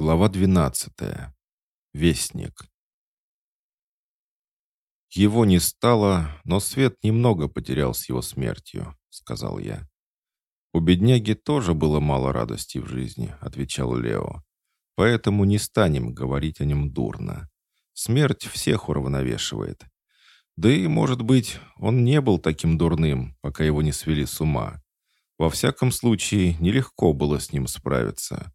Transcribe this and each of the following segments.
Глава 12. Вестник. «Его не стало, но свет немного потерял с его смертью», — сказал я. «У бедняги тоже было мало радости в жизни», — отвечал Лео. «Поэтому не станем говорить о нем дурно. Смерть всех уравновешивает. Да и, может быть, он не был таким дурным, пока его не свели с ума. Во всяком случае, нелегко было с ним справиться».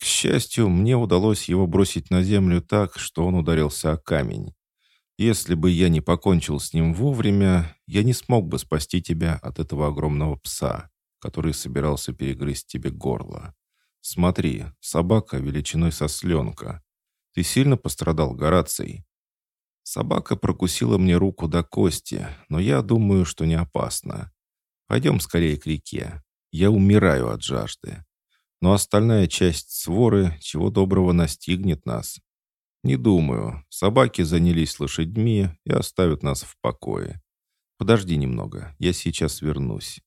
К счастью, мне удалось его бросить на землю так, что он ударился о камень. Если бы я не покончил с ним вовремя, я не смог бы спасти тебя от этого огромного пса, который собирался перегрызть тебе горло. Смотри, собака величиной со сленка. Ты сильно пострадал, Гораций?» Собака прокусила мне руку до кости, но я думаю, что не опасно. Пойдем скорее к реке. Я умираю от жажды но остальная часть своры чего доброго настигнет нас. Не думаю. Собаки занялись лошадьми и оставят нас в покое. Подожди немного, я сейчас вернусь.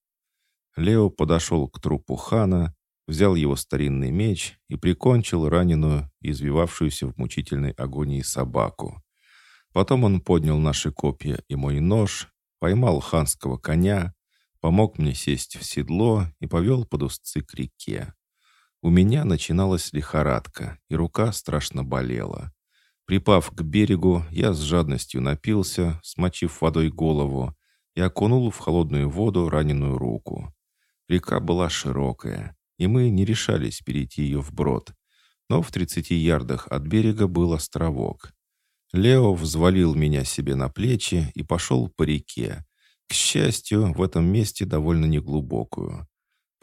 Лео подошел к трупу хана, взял его старинный меч и прикончил раненую, извивавшуюся в мучительной агонии собаку. Потом он поднял наши копья и мой нож, поймал ханского коня, помог мне сесть в седло и повел под узцы к реке. У меня начиналась лихорадка, и рука страшно болела. Припав к берегу, я с жадностью напился, смочив водой голову, и окунул в холодную воду раненую руку. Река была широкая, и мы не решались перейти ее вброд. Но в 30 ярдах от берега был островок. Лео взвалил меня себе на плечи и пошел по реке. К счастью, в этом месте довольно неглубокую.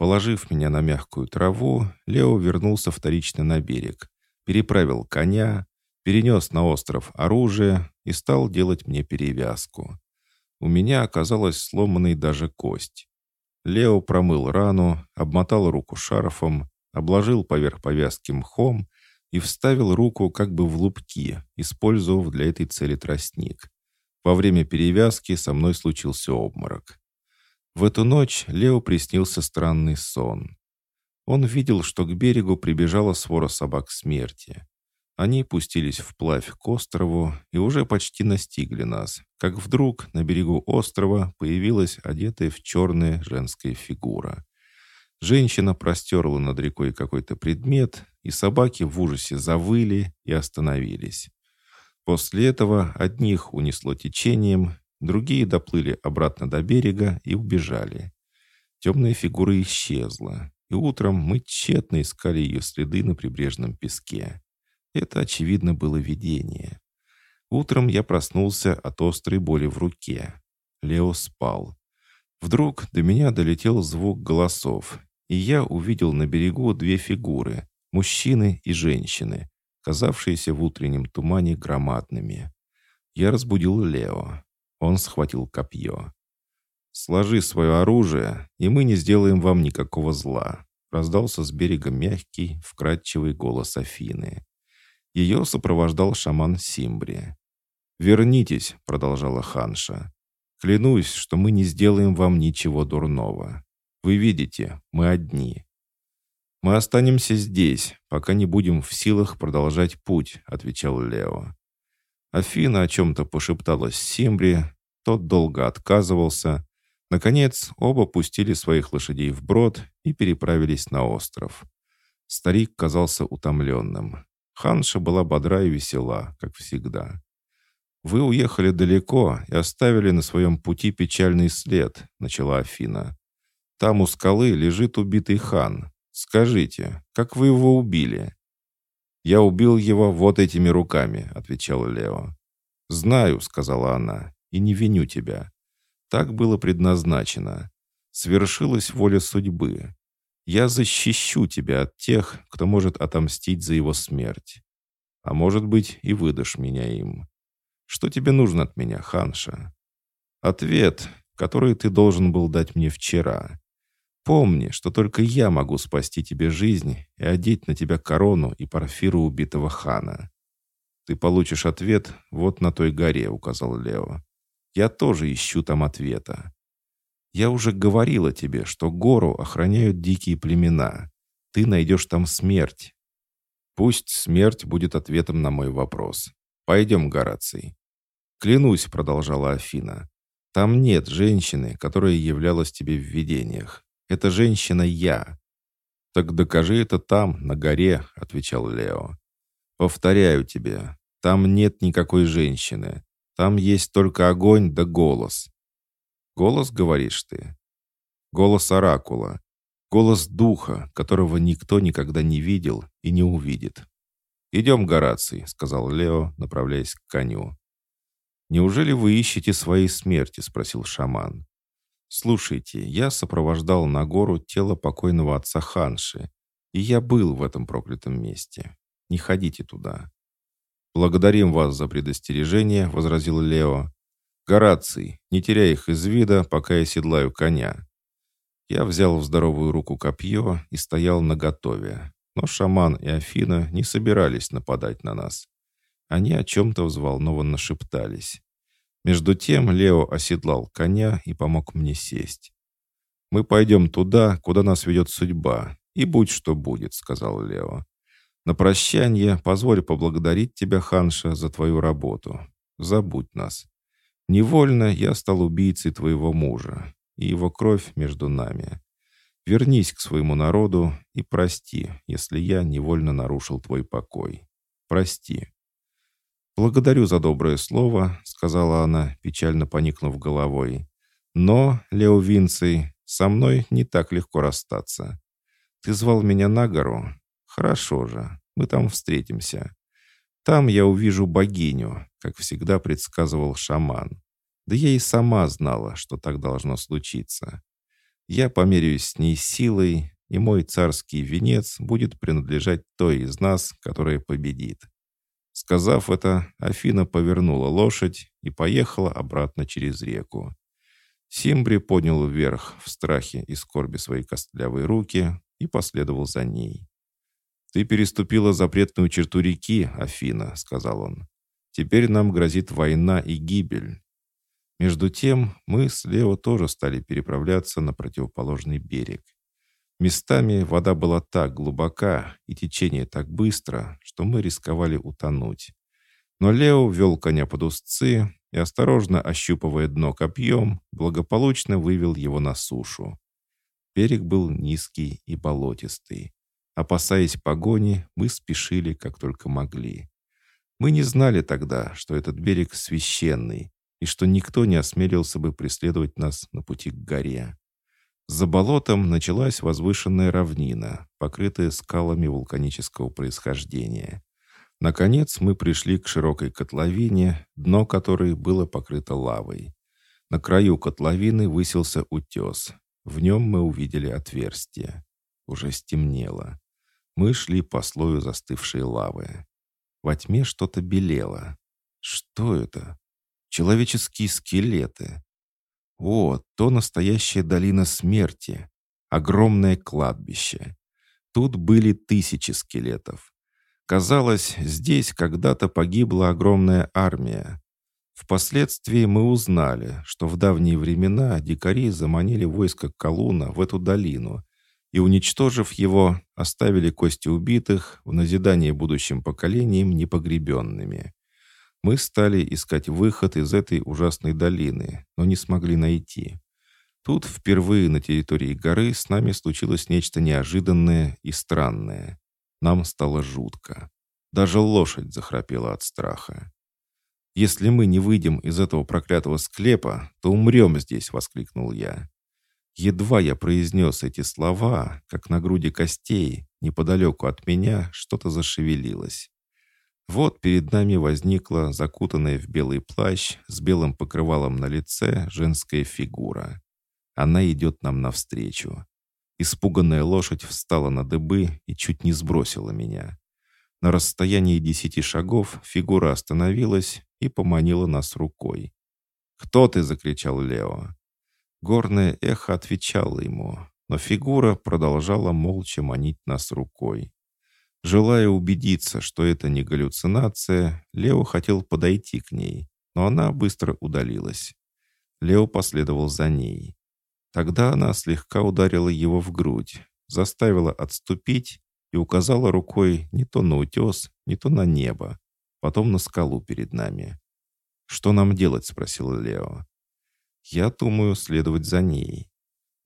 Положив меня на мягкую траву, Лео вернулся вторично на берег, переправил коня, перенес на остров оружие и стал делать мне перевязку. У меня оказалась сломанной даже кость. Лео промыл рану, обмотал руку шарфом, обложил поверх повязки мхом и вставил руку как бы в лупки, использовав для этой цели тростник. Во время перевязки со мной случился обморок. В эту ночь Лео приснился странный сон. Он видел, что к берегу прибежала свора собак смерти. Они пустились вплавь к острову и уже почти настигли нас, как вдруг на берегу острова появилась одетая в черная женская фигура. Женщина простерла над рекой какой-то предмет, и собаки в ужасе завыли и остановились. После этого одних унесло течением, Другие доплыли обратно до берега и убежали. Темная фигура исчезла, и утром мы тщетно искали ее следы на прибрежном песке. Это, очевидно, было видение. Утром я проснулся от острой боли в руке. Лео спал. Вдруг до меня долетел звук голосов, и я увидел на берегу две фигуры — мужчины и женщины, казавшиеся в утреннем тумане громадными. Я разбудил Лео. Он схватил копье. «Сложи свое оружие, и мы не сделаем вам никакого зла», раздался с берега мягкий, вкрадчивый голос Афины. Ее сопровождал шаман Симбри. «Вернитесь», — продолжала ханша. «Клянусь, что мы не сделаем вам ничего дурного. Вы видите, мы одни». «Мы останемся здесь, пока не будем в силах продолжать путь», — отвечал Лео. Афина о чем-то пошепталась Симбри, тот долго отказывался. Наконец, оба пустили своих лошадей в брод и переправились на остров. Старик казался утомленным. Ханша была бодра и весела, как всегда. «Вы уехали далеко и оставили на своем пути печальный след», — начала Афина. «Там у скалы лежит убитый хан. Скажите, как вы его убили?» «Я убил его вот этими руками», — отвечал Лео. «Знаю», — сказала она, — «и не виню тебя. Так было предназначено. Свершилась воля судьбы. Я защищу тебя от тех, кто может отомстить за его смерть. А может быть, и выдашь меня им. Что тебе нужно от меня, Ханша?» «Ответ, который ты должен был дать мне вчера. Помни, что только я могу спасти тебе жизнь и одеть на тебя корону и парфиру убитого хана. Ты получишь ответ вот на той горе, указал Лео. Я тоже ищу там ответа. Я уже говорила тебе, что гору охраняют дикие племена. Ты найдешь там смерть. Пусть смерть будет ответом на мой вопрос. Пойдем, Гораций. Клянусь, продолжала Афина. Там нет женщины, которая являлась тебе в видениях. Это женщина я. Так докажи это там, на горе, отвечал Лео. Повторяю тебе, там нет никакой женщины. Там есть только огонь да голос. Голос, говоришь ты? Голос оракула. Голос духа, которого никто никогда не видел и не увидит. «Идем, Гораций», — сказал Лео, направляясь к коню. «Неужели вы ищете своей смерти?» — спросил шаман. «Слушайте, я сопровождал на гору тело покойного отца Ханши, и я был в этом проклятом месте. Не ходите туда». «Благодарим вас за предостережение», — возразил Лео. «Гораций, не теряй их из вида, пока я седлаю коня». Я взял в здоровую руку копье и стоял наготове, но шаман и Афина не собирались нападать на нас. Они о чем-то взволнованно шептались. Между тем Лео оседлал коня и помог мне сесть. «Мы пойдем туда, куда нас ведет судьба, и будь что будет», — сказал Лео. «На прощание позволь поблагодарить тебя, Ханша, за твою работу. Забудь нас. Невольно я стал убийцей твоего мужа, и его кровь между нами. Вернись к своему народу и прости, если я невольно нарушил твой покой. Прости». «Благодарю за доброе слово», — сказала она, печально поникнув головой. «Но, Лео Винций, со мной не так легко расстаться. Ты звал меня на гору? Хорошо же, мы там встретимся. Там я увижу богиню, как всегда предсказывал шаман. Да я и сама знала, что так должно случиться. Я померяюсь с ней силой, и мой царский венец будет принадлежать той из нас, которая победит. Сказав это, Афина повернула лошадь и поехала обратно через реку. Симбри поднял вверх в страхе и скорби свои костлявые руки и последовал за ней. «Ты переступила запретную черту реки, Афина», — сказал он. «Теперь нам грозит война и гибель». Между тем мы с Лео тоже стали переправляться на противоположный берег. Местами вода была так глубока и течение так быстро, что мы рисковали утонуть. Но Лео вел коня под узцы и, осторожно ощупывая дно копьем, благополучно вывел его на сушу. Берег был низкий и болотистый. Опасаясь погони, мы спешили, как только могли. Мы не знали тогда, что этот берег священный, и что никто не осмелился бы преследовать нас на пути к горе. За болотом началась возвышенная равнина, покрытая скалами вулканического происхождения. Наконец мы пришли к широкой котловине, дно которой было покрыто лавой. На краю котловины высился утес. В нем мы увидели отверстие. Уже стемнело. Мы шли по слою застывшей лавы. Во тьме что-то белело. Что это? Человеческие скелеты. О, то настоящая долина смерти. Огромное кладбище. Тут были тысячи скелетов. Казалось, здесь когда-то погибла огромная армия. Впоследствии мы узнали, что в давние времена дикари заманили войско Колуна в эту долину и, уничтожив его, оставили кости убитых в назидание будущим поколениям непогребенными. Мы стали искать выход из этой ужасной долины, но не смогли найти. Тут впервые на территории горы с нами случилось нечто неожиданное и странное. Нам стало жутко. Даже лошадь захрапела от страха. «Если мы не выйдем из этого проклятого склепа, то умрем здесь!» — воскликнул я. Едва я произнес эти слова, как на груди костей, неподалеку от меня, что-то зашевелилось. Вот перед нами возникла закутанная в белый плащ с белым покрывалом на лице женская фигура. Она идет нам навстречу. Испуганная лошадь встала на дыбы и чуть не сбросила меня. На расстоянии десяти шагов фигура остановилась и поманила нас рукой. «Кто ты?» — закричал Лео. Горное эхо отвечало ему, но фигура продолжала молча манить нас рукой. Желая убедиться, что это не галлюцинация, Лео хотел подойти к ней, но она быстро удалилась. Лео последовал за ней. Тогда она слегка ударила его в грудь, заставила отступить и указала рукой не то на утес, не то на небо, потом на скалу перед нами. «Что нам делать?» — спросил Лео. «Я думаю следовать за ней.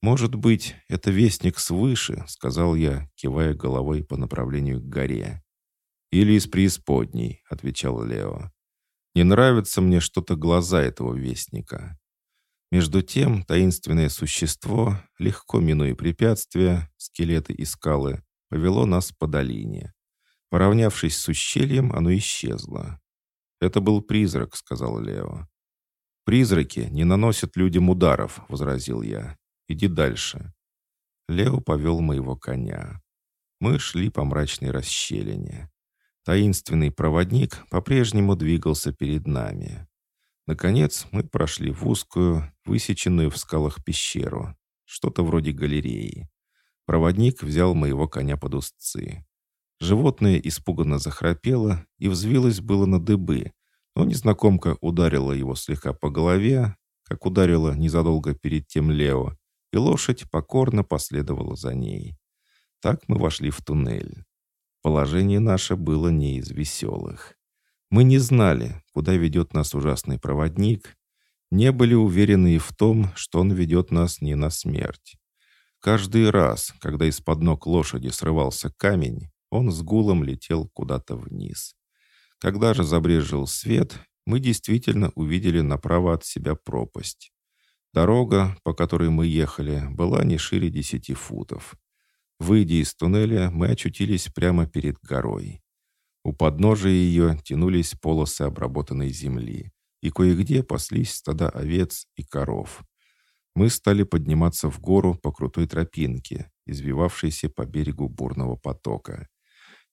Может быть, это вестник свыше», — сказал я, кивая головой по направлению к горе. «Или из преисподней», — отвечал Лео. «Не нравится мне что-то глаза этого вестника». Между тем таинственное существо, легко минуя препятствия, скелеты и скалы, повело нас по долине. Поравнявшись с ущельем, оно исчезло. «Это был призрак», — сказал Лео. «Призраки не наносят людям ударов», — возразил я. «Иди дальше». Лео повел моего коня. Мы шли по мрачной расщелине. Таинственный проводник по-прежнему двигался перед нами. Наконец мы прошли в узкую, высеченную в скалах пещеру, что-то вроде галереи. Проводник взял моего коня под узцы. Животное испуганно захрапело и взвилось было на дыбы, но незнакомка ударила его слегка по голове, как ударила незадолго перед тем Лео, и лошадь покорно последовала за ней. Так мы вошли в туннель. Положение наше было не из веселых. Мы не знали, куда ведет нас ужасный проводник, не были уверены в том, что он ведет нас не на смерть. Каждый раз, когда из-под ног лошади срывался камень, он с гулом летел куда-то вниз. Когда же забрежил свет, мы действительно увидели направо от себя пропасть. Дорога, по которой мы ехали, была не шире десяти футов. Выйдя из туннеля, мы очутились прямо перед горой. У подножия ее тянулись полосы обработанной земли, и кое-где паслись стада овец и коров. Мы стали подниматься в гору по крутой тропинке, извивавшейся по берегу бурного потока.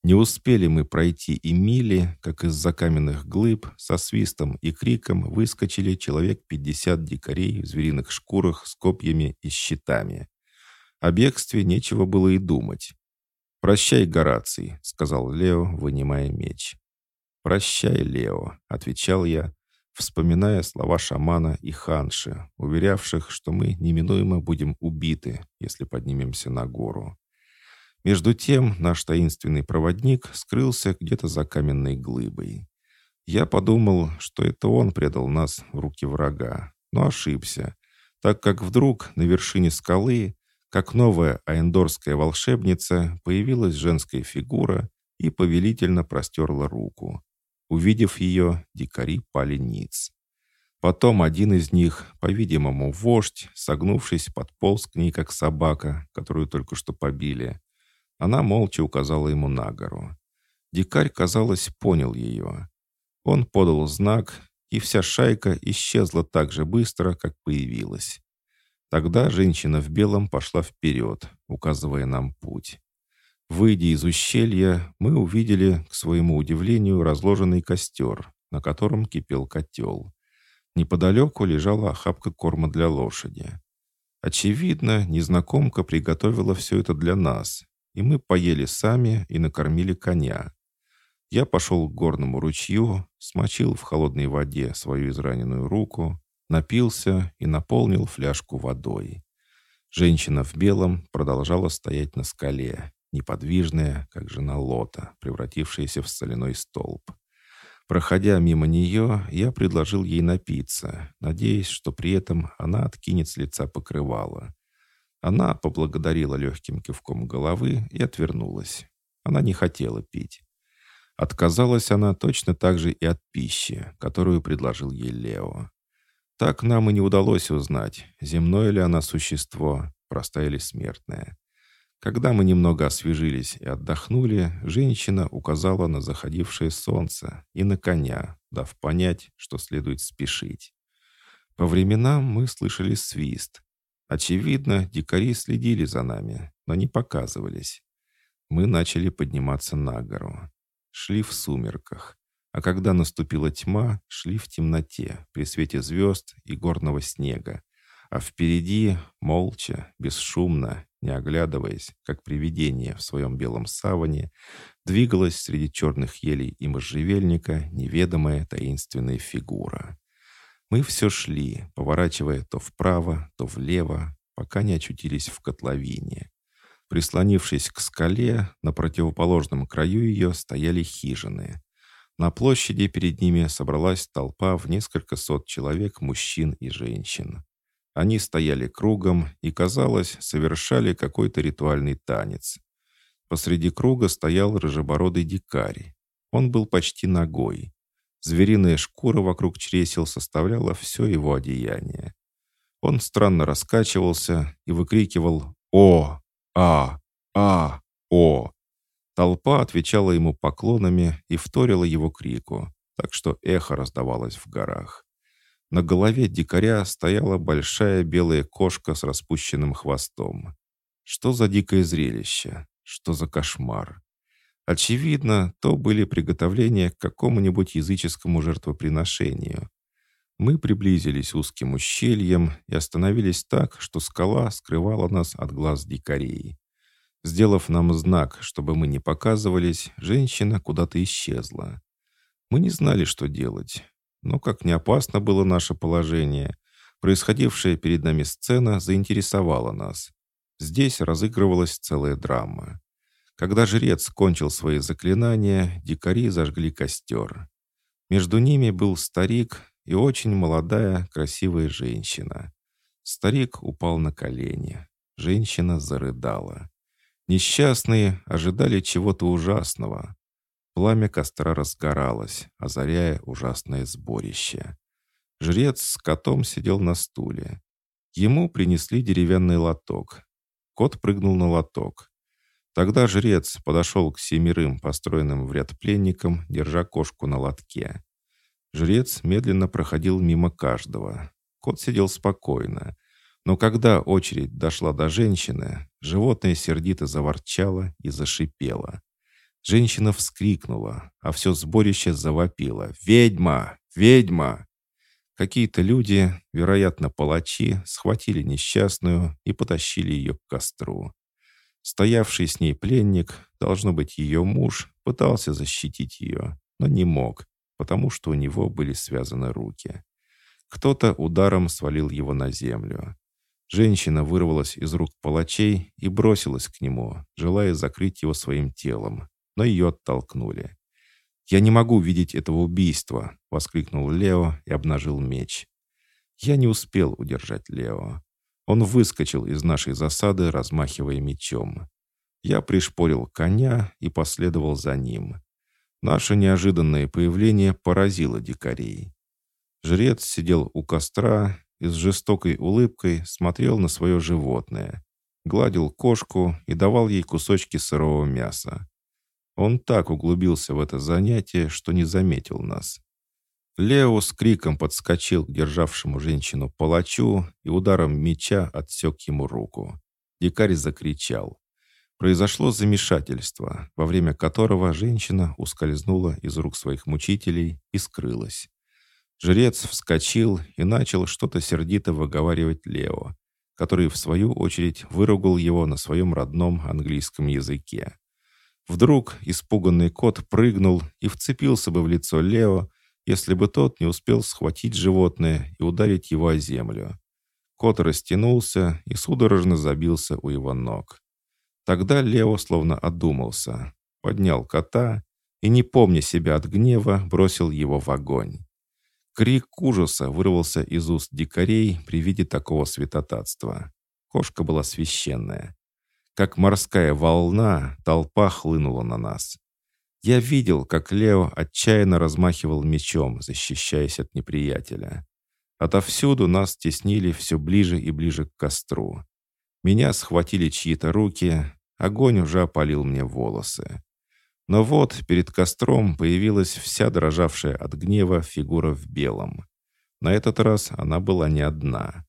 Не успели мы пройти и мили, как из-за каменных глыб со свистом и криком выскочили человек пятьдесят дикарей в звериных шкурах с копьями и щитами. О бегстве нечего было и думать. «Прощай, Гораций», — сказал Лео, вынимая меч. «Прощай, Лео», — отвечал я, вспоминая слова шамана и ханши, уверявших, что мы неминуемо будем убиты, если поднимемся на гору. Между тем наш таинственный проводник скрылся где-то за каменной глыбой. Я подумал, что это он предал нас в руки врага, но ошибся, так как вдруг на вершине скалы как новая аэндорская волшебница, появилась женская фигура и повелительно простерла руку. Увидев ее, дикари пали ниц. Потом один из них, по-видимому, вождь, согнувшись, подполз к ней, как собака, которую только что побили. Она молча указала ему на гору. Дикарь, казалось, понял ее. Он подал знак, и вся шайка исчезла так же быстро, как появилась. Тогда женщина в белом пошла вперед, указывая нам путь. Выйдя из ущелья, мы увидели, к своему удивлению, разложенный костер, на котором кипел котел. Неподалеку лежала охапка корма для лошади. Очевидно, незнакомка приготовила все это для нас, и мы поели сами и накормили коня. Я пошел к горному ручью, смочил в холодной воде свою израненную руку, напился и наполнил фляжку водой. Женщина в белом продолжала стоять на скале, неподвижная, как жена Лота, превратившаяся в соляной столб. Проходя мимо нее, я предложил ей напиться, надеясь, что при этом она откинет с лица покрывало. Она поблагодарила легким кивком головы и отвернулась. Она не хотела пить. Отказалась она точно так же и от пищи, которую предложил ей Лео. Так нам и не удалось узнать, земное ли она существо, простая или смертная. Когда мы немного освежились и отдохнули, женщина указала на заходившее солнце и на коня, дав понять, что следует спешить. По временам мы слышали свист. Очевидно, дикари следили за нами, но не показывались. Мы начали подниматься на гору. Шли в сумерках. А когда наступила тьма, шли в темноте, при свете звезд и горного снега. А впереди, молча, бесшумно, не оглядываясь, как привидение в своем белом саване, двигалась среди черных елей и можжевельника неведомая таинственная фигура. Мы все шли, поворачивая то вправо, то влево, пока не очутились в котловине. Прислонившись к скале, на противоположном краю ее стояли хижины. На площади перед ними собралась толпа в несколько сот человек, мужчин и женщин. Они стояли кругом и, казалось, совершали какой-то ритуальный танец. Посреди круга стоял рыжебородый дикарь. Он был почти ногой. Звериная шкура вокруг чресел составляла все его одеяние. Он странно раскачивался и выкрикивал «О! А! А! О!». Толпа отвечала ему поклонами и вторила его крику, так что эхо раздавалось в горах. На голове дикаря стояла большая белая кошка с распущенным хвостом. Что за дикое зрелище? Что за кошмар? Очевидно, то были приготовления к какому-нибудь языческому жертвоприношению. Мы приблизились узким ущельем и остановились так, что скала скрывала нас от глаз дикарей. Сделав нам знак, чтобы мы не показывались, женщина куда-то исчезла. Мы не знали, что делать. Но как не опасно было наше положение, происходившая перед нами сцена заинтересовала нас. Здесь разыгрывалась целая драма. Когда жрец кончил свои заклинания, дикари зажгли костер. Между ними был старик и очень молодая, красивая женщина. Старик упал на колени. Женщина зарыдала. Несчастные ожидали чего-то ужасного. Пламя костра разгоралось, озаряя ужасное сборище. Жрец с котом сидел на стуле. Ему принесли деревянный лоток. Кот прыгнул на лоток. Тогда жрец подошел к семерым построенным в ряд пленникам, держа кошку на лотке. Жрец медленно проходил мимо каждого. Кот сидел спокойно. Но когда очередь дошла до женщины, животное сердито заворчало и зашипело. Женщина вскрикнула, а все сборище завопило. «Ведьма! Ведьма!» Какие-то люди, вероятно, палачи, схватили несчастную и потащили ее к костру. Стоявший с ней пленник, должно быть ее муж, пытался защитить ее, но не мог, потому что у него были связаны руки. Кто-то ударом свалил его на землю. Женщина вырвалась из рук палачей и бросилась к нему, желая закрыть его своим телом, но ее оттолкнули. «Я не могу видеть этого убийства!» — воскликнул Лео и обнажил меч. Я не успел удержать Лео. Он выскочил из нашей засады, размахивая мечом. Я пришпорил коня и последовал за ним. Наше неожиданное появление поразило дикарей. Жрец сидел у костра и с жестокой улыбкой смотрел на свое животное, гладил кошку и давал ей кусочки сырого мяса. Он так углубился в это занятие, что не заметил нас. Лео с криком подскочил к державшему женщину палачу и ударом меча отсек ему руку. Дикарь закричал. Произошло замешательство, во время которого женщина ускользнула из рук своих мучителей и скрылась. Жрец вскочил и начал что-то сердито выговаривать Лео, который, в свою очередь, выругал его на своем родном английском языке. Вдруг испуганный кот прыгнул и вцепился бы в лицо Лео, если бы тот не успел схватить животное и ударить его о землю. Кот растянулся и судорожно забился у его ног. Тогда Лео словно одумался, поднял кота и, не помня себя от гнева, бросил его в огонь. Крик ужаса вырвался из уст дикарей при виде такого святотатства. Кошка была священная. Как морская волна, толпа хлынула на нас. Я видел, как Лео отчаянно размахивал мечом, защищаясь от неприятеля. Отовсюду нас теснили все ближе и ближе к костру. Меня схватили чьи-то руки, огонь уже опалил мне волосы. Но вот перед костром появилась вся дрожавшая от гнева фигура в белом. На этот раз она была не одна.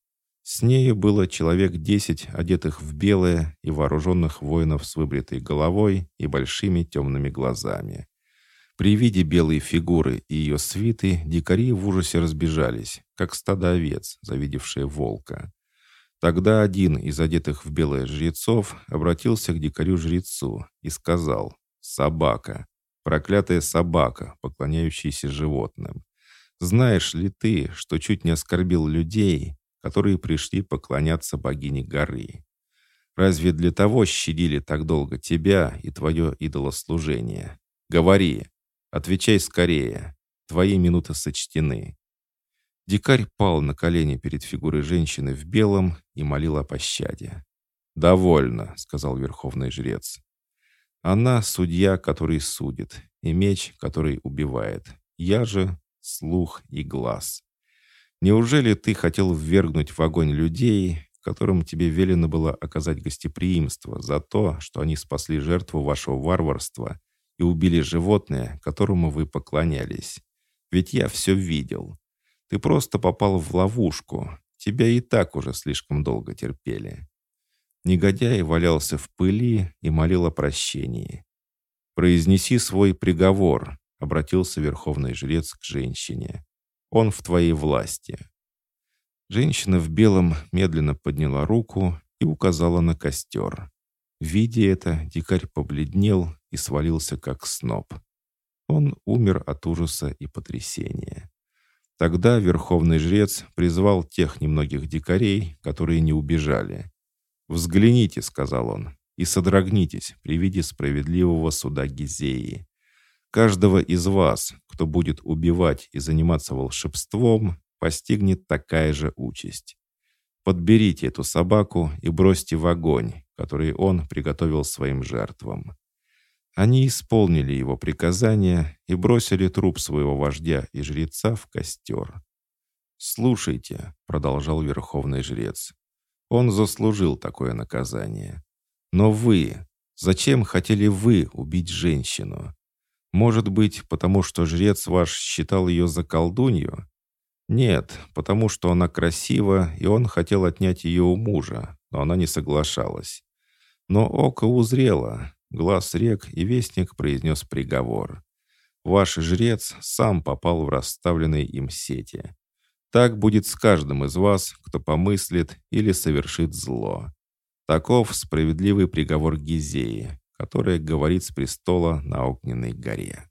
С нею было человек десять, одетых в белое и вооруженных воинов с выбритой головой и большими темными глазами. При виде белой фигуры и ее свиты дикари в ужасе разбежались, как стадо овец, завидевшие волка. Тогда один из одетых в белое жрецов обратился к дикарю-жрецу и сказал «Собака, проклятая собака, поклоняющаяся животным. Знаешь ли ты, что чуть не оскорбил людей, которые пришли поклоняться богине горы. Разве для того щадили так долго тебя и твое идолослужение? Говори, отвечай скорее. Твои минуты сочтены». Дикарь пал на колени перед фигурой женщины в белом и молил о пощаде. «Довольно», — сказал верховный жрец. «Она — судья, который судит, и меч, который убивает. Я же — слух и глаз. Неужели ты хотел ввергнуть в огонь людей, которым тебе велено было оказать гостеприимство за то, что они спасли жертву вашего варварства и убили животное, которому вы поклонялись? Ведь я все видел. Ты просто попал в ловушку. Тебя и так уже слишком долго терпели». Негодяй валялся в пыли и молил о прощении. «Произнеси свой приговор», — обратился верховный жрец к женщине. «Он в твоей власти». Женщина в белом медленно подняла руку и указала на костер. Видя это, дикарь побледнел и свалился как сноп. Он умер от ужаса и потрясения. Тогда верховный жрец призвал тех немногих дикарей, которые не убежали. «Взгляните», — сказал он, — «и содрогнитесь при виде справедливого суда Гизеи. Каждого из вас, кто будет убивать и заниматься волшебством, постигнет такая же участь. Подберите эту собаку и бросьте в огонь, который он приготовил своим жертвам. Они исполнили его приказание и бросили труп своего вождя и жреца в костер. «Слушайте», — продолжал верховный жрец, — «он заслужил такое наказание. Но вы, зачем хотели вы убить женщину? Может быть, потому что жрец ваш считал ее за колдунью? Нет, потому что она красива, и он хотел отнять ее у мужа, но она не соглашалась. Но око узрело, глаз рек, и вестник произнес приговор. Ваш жрец сам попал в расставленные им сети. Так будет с каждым из вас, кто помыслит или совершит зло. Таков справедливый приговор Гизеи, который говорит с престола на огненной горе.